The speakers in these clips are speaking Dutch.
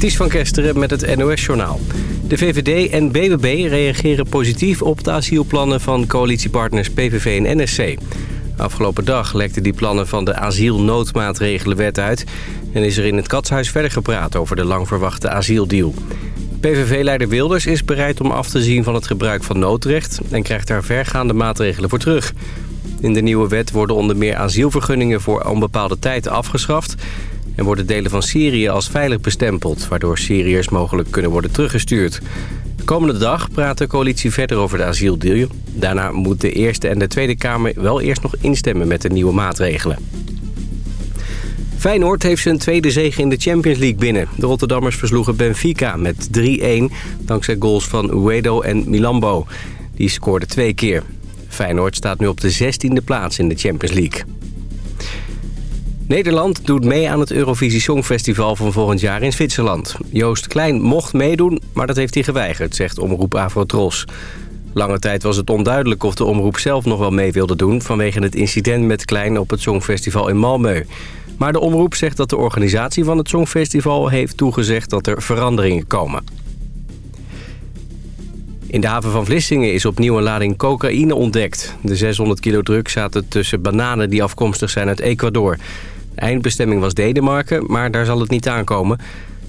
Ties van Kesteren met het NOS-journaal. De VVD en BBB reageren positief op de asielplannen van coalitiepartners PVV en NSC. Afgelopen dag lekten die plannen van de asielnoodmaatregelenwet uit... en is er in het Katshuis verder gepraat over de lang verwachte asieldeal. PVV-leider Wilders is bereid om af te zien van het gebruik van noodrecht... en krijgt daar vergaande maatregelen voor terug. In de nieuwe wet worden onder meer asielvergunningen voor onbepaalde tijd afgeschaft... en worden delen van Syrië als veilig bestempeld... waardoor Syriërs mogelijk kunnen worden teruggestuurd. De komende dag praat de coalitie verder over de asieldeal. Daarna moet de Eerste en de Tweede Kamer wel eerst nog instemmen met de nieuwe maatregelen. Feyenoord heeft zijn tweede zege in de Champions League binnen. De Rotterdammers versloegen Benfica met 3-1... dankzij goals van Uedo en Milambo. Die scoorden twee keer. Feyenoord staat nu op de 16e plaats in de Champions League. Nederland doet mee aan het Eurovisie Songfestival van volgend jaar in Zwitserland. Joost Klein mocht meedoen, maar dat heeft hij geweigerd, zegt omroep Avrotros. Lange tijd was het onduidelijk of de omroep zelf nog wel mee wilde doen... vanwege het incident met Klein op het Songfestival in Malmö. Maar de omroep zegt dat de organisatie van het Songfestival heeft toegezegd dat er veranderingen komen. In de haven van Vlissingen is opnieuw een lading cocaïne ontdekt. De 600 kilo druk zaten tussen bananen die afkomstig zijn uit Ecuador. Eindbestemming was Denemarken, maar daar zal het niet aankomen.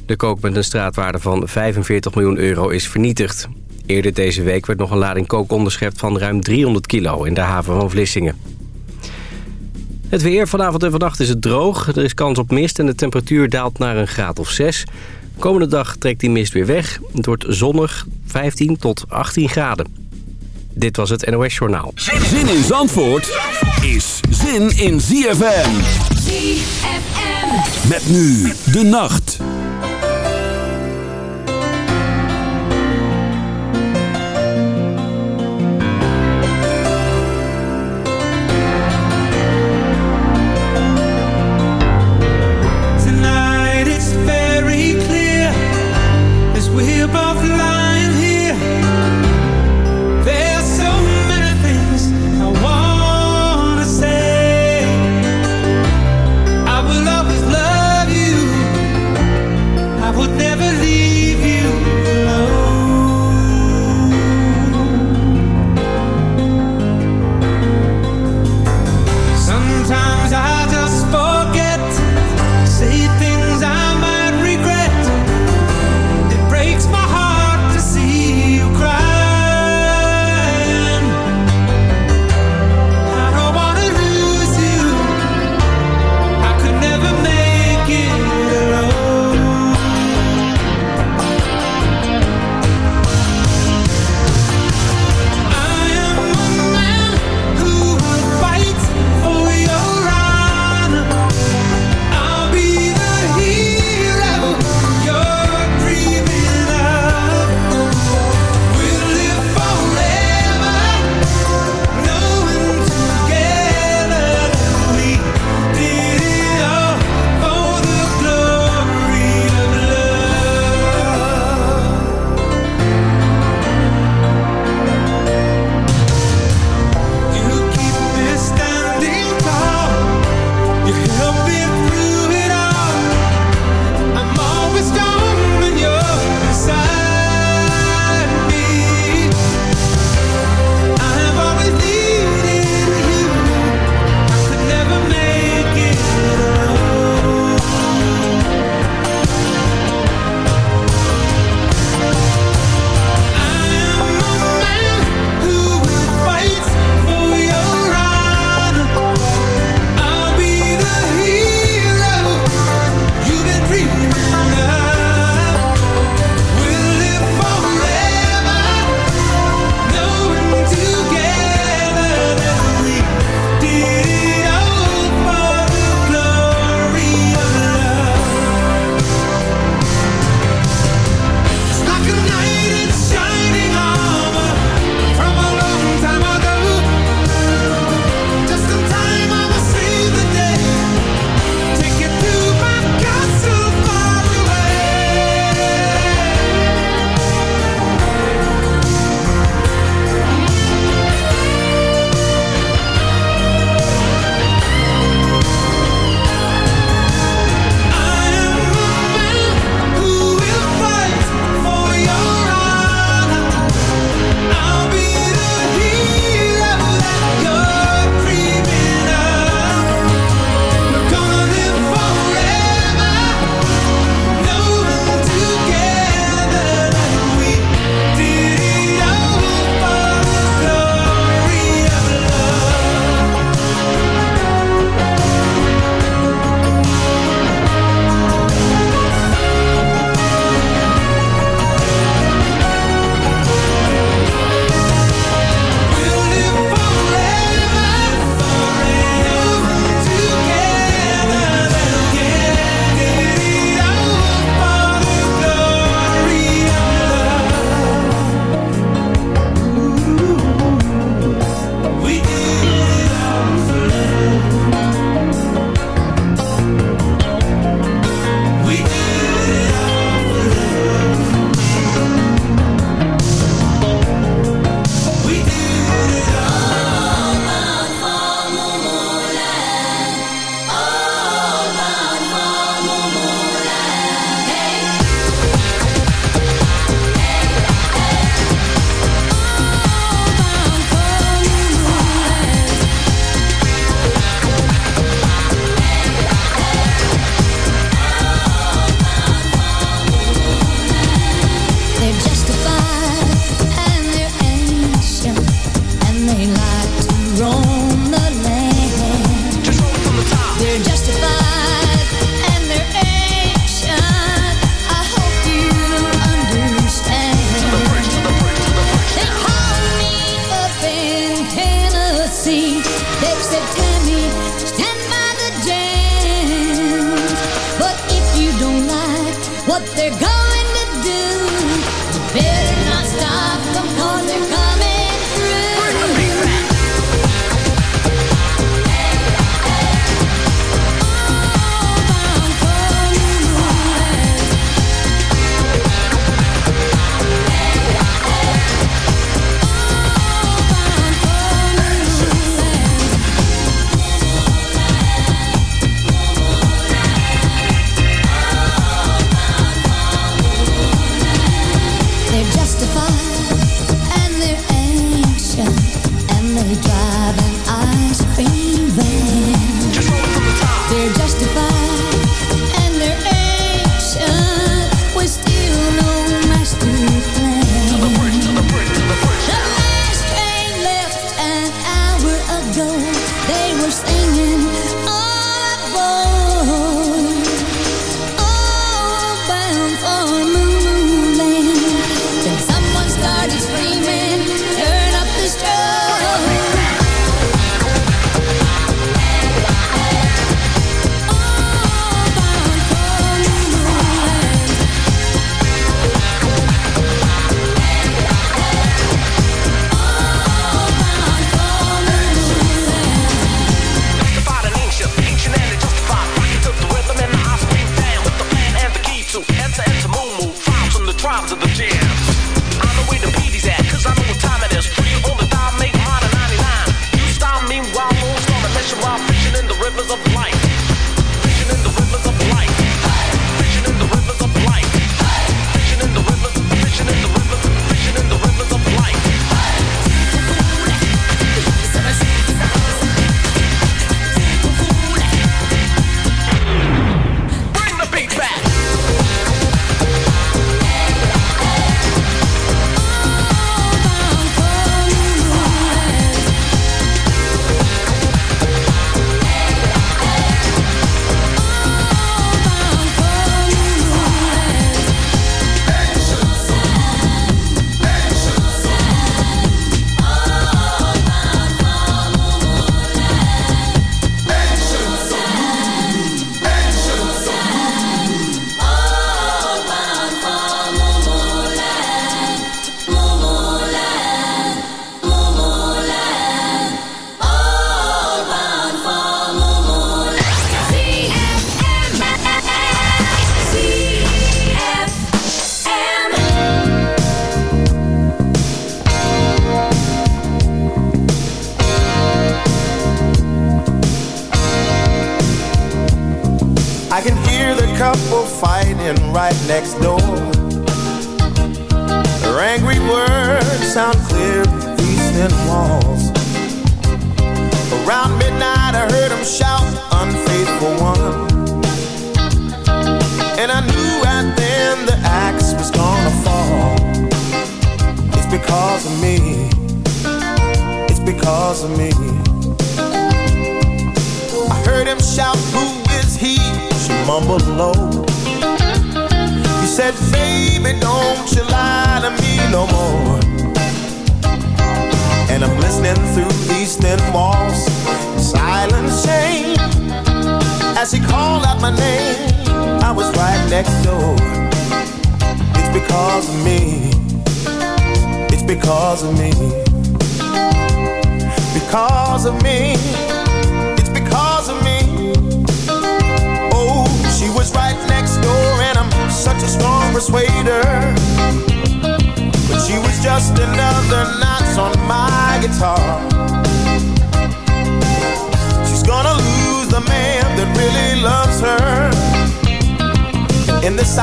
De kook met een straatwaarde van 45 miljoen euro is vernietigd. Eerder deze week werd nog een lading kook onderschept van ruim 300 kilo in de haven van Vlissingen. Het weer vanavond en vannacht is het droog. Er is kans op mist en de temperatuur daalt naar een graad of 6. Komende dag trekt die mist weer weg. Het wordt zonnig 15 tot 18 graden. Dit was het NOS Journaal. Zin in Zandvoort is zin in ZFM. Met nu de nacht.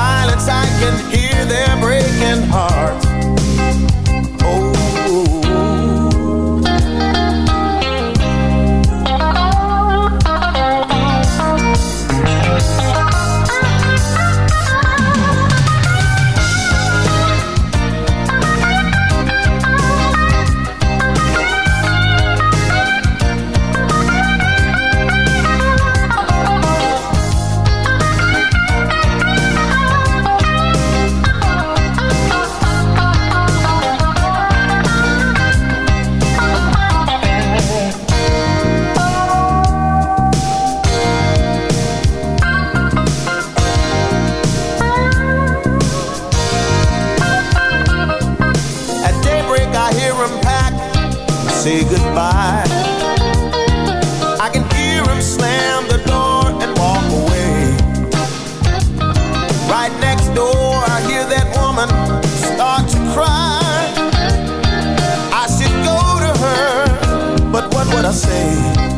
Silence, I can hear their breaking hearts. Say?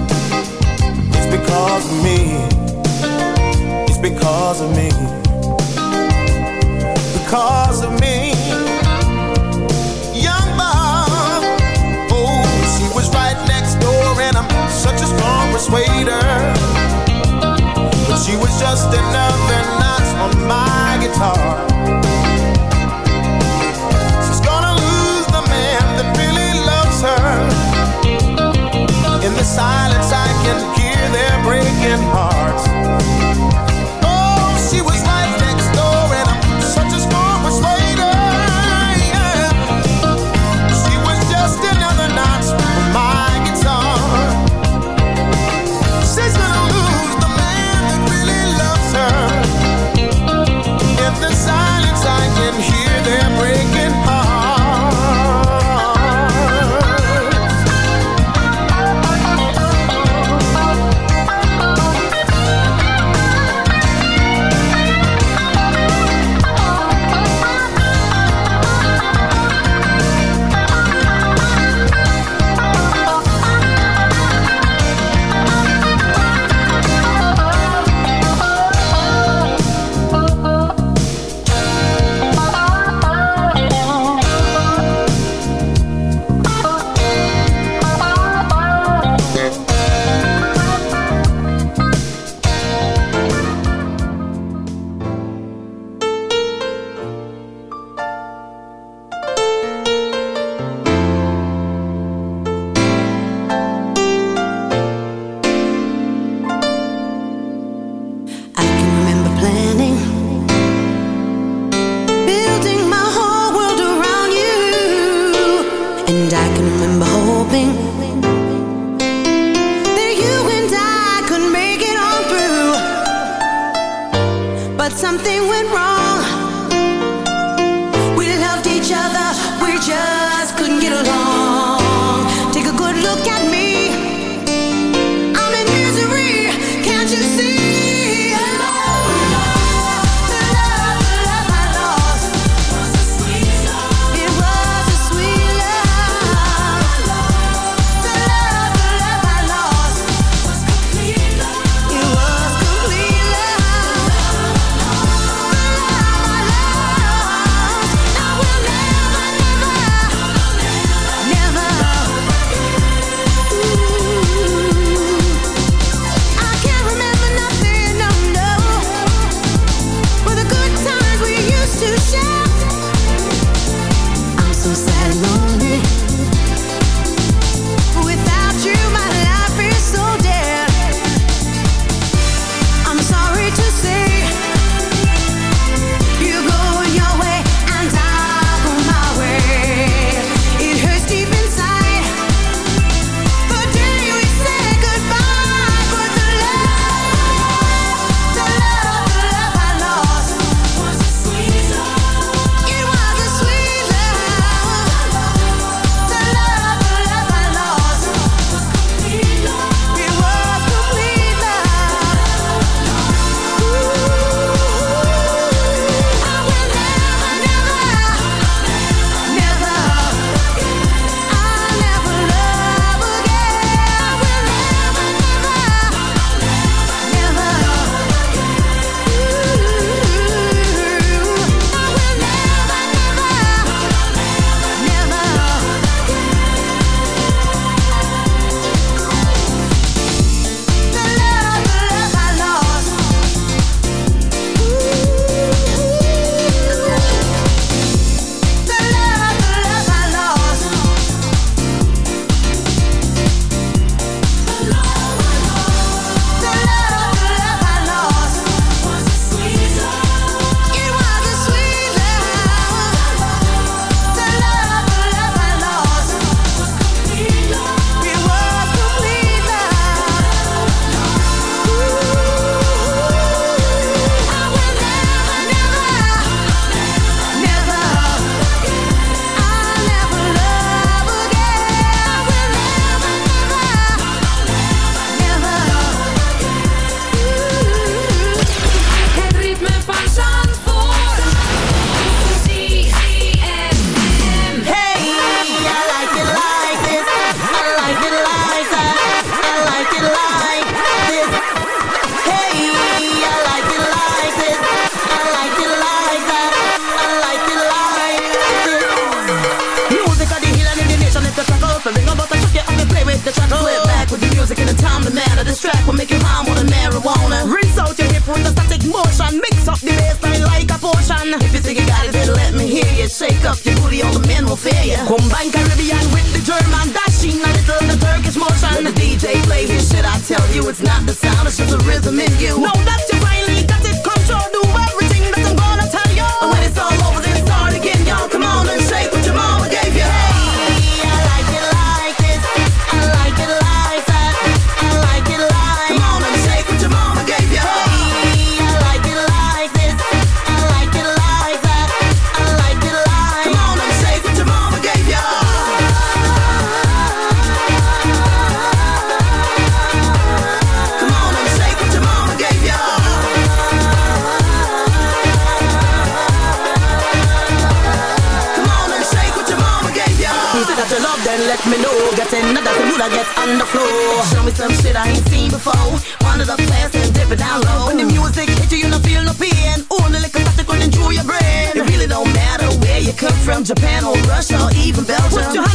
From Japan or Russia or even Belgium.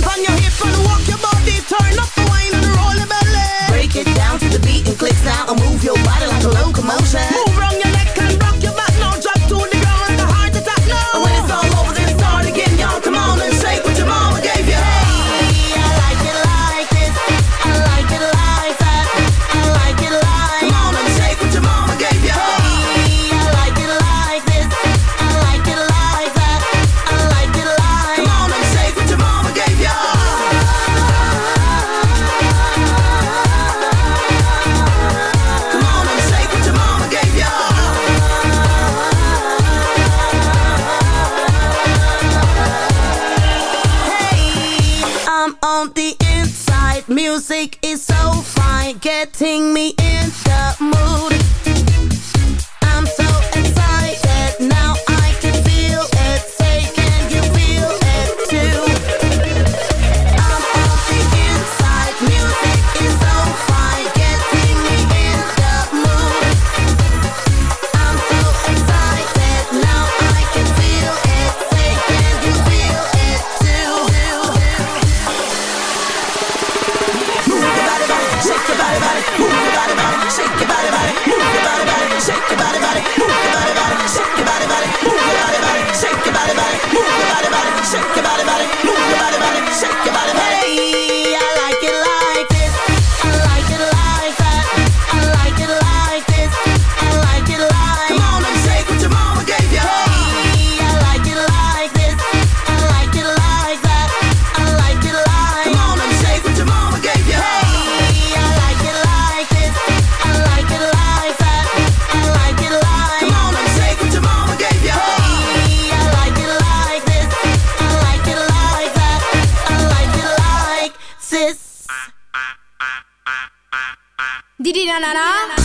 na na na.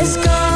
It's gone.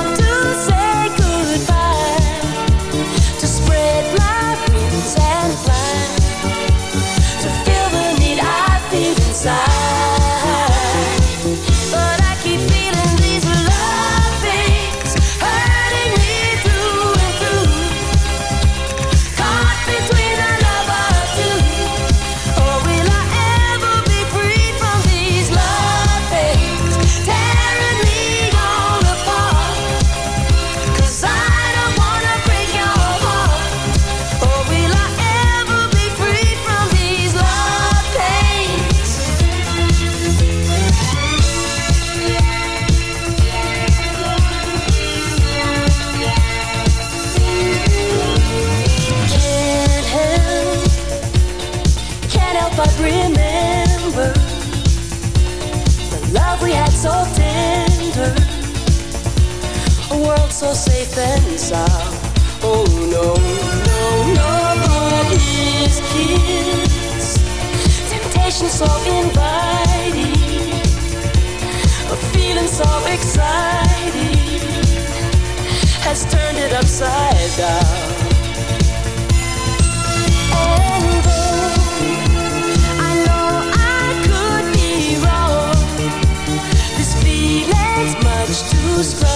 attraction so inviting, a feeling so exciting has turned it upside down. And though I know I could be wrong, this feeling's much too strong.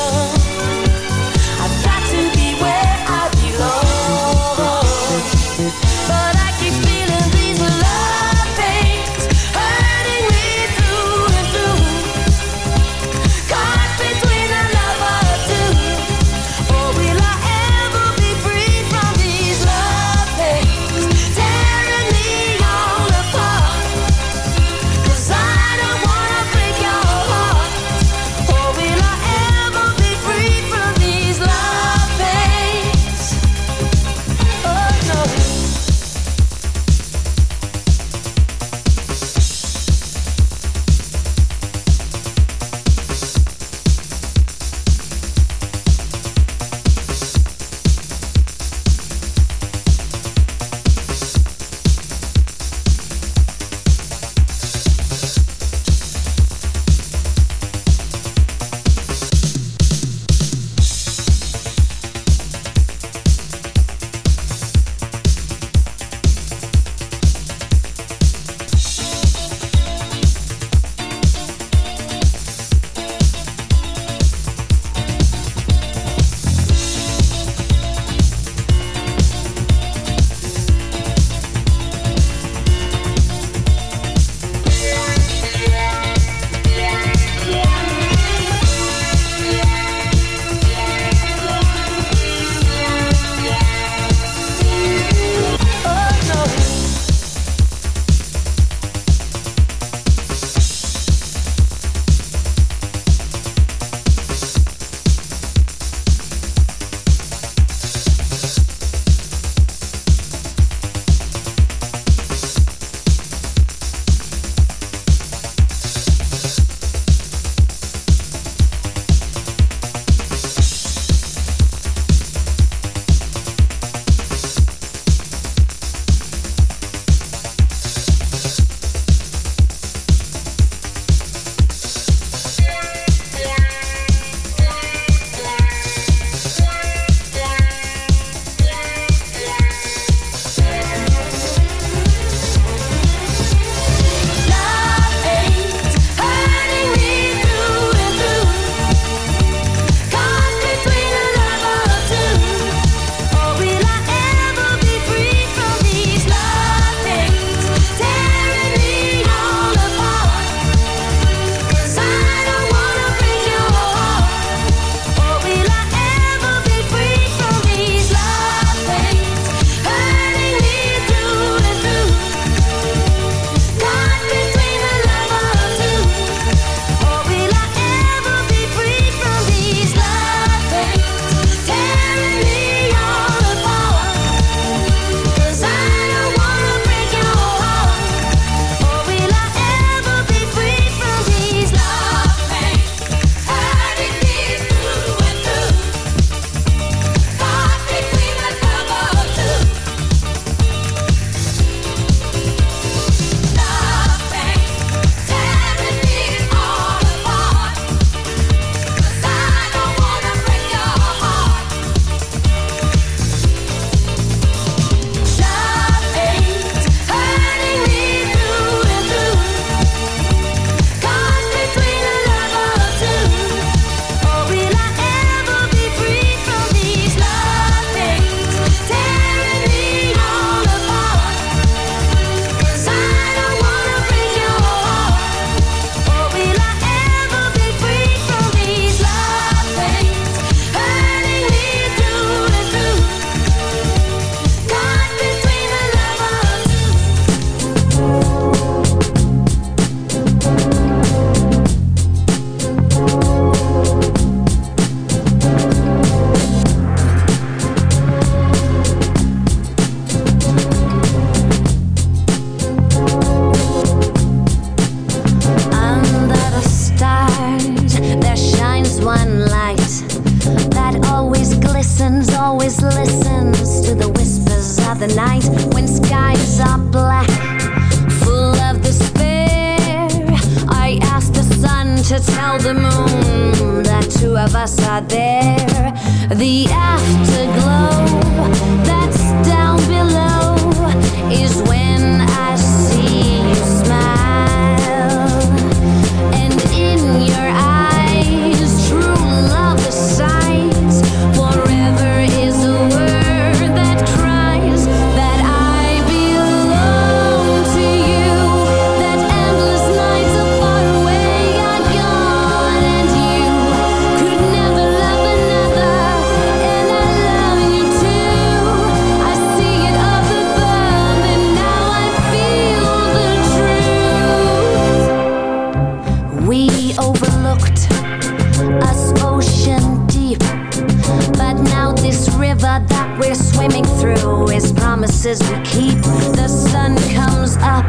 we're swimming through is promises we keep. The sun comes up,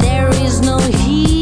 there is no heat.